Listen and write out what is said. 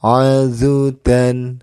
Also denn